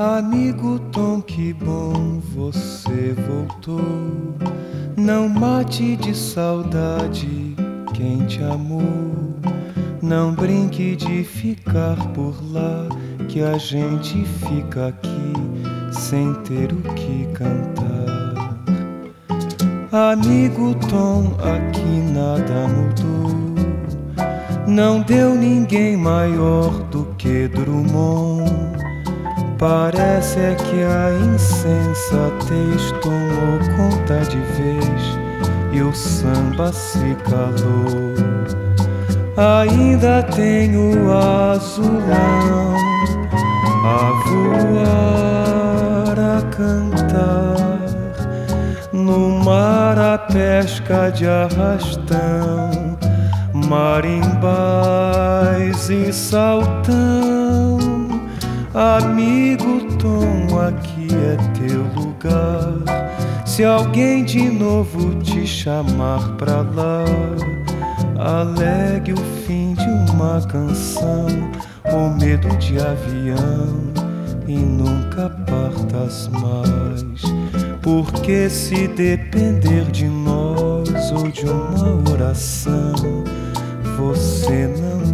Amigo Tom, que bom você voltou. Não mate de saudade quem te amou. Não brinque de ficar por lá, que a gente fica aqui sem ter o que cantar. Amigo Tom, aqui nada mudou. Não deu ninguém maior do que Drummond Parece é que a insensatez tomou conta de vez e o samba se calou. Ainda tenho azulão a voar, a cantar no mar a pesca de arrastão, marimbais e saltão Amigo Tom, aqui é teu lugar. Se alguém de novo te chamar pra lá, alegue o fim de uma canção, o medo de avião e nunca partas mais. Porque se depender de nós ou de uma oração, você não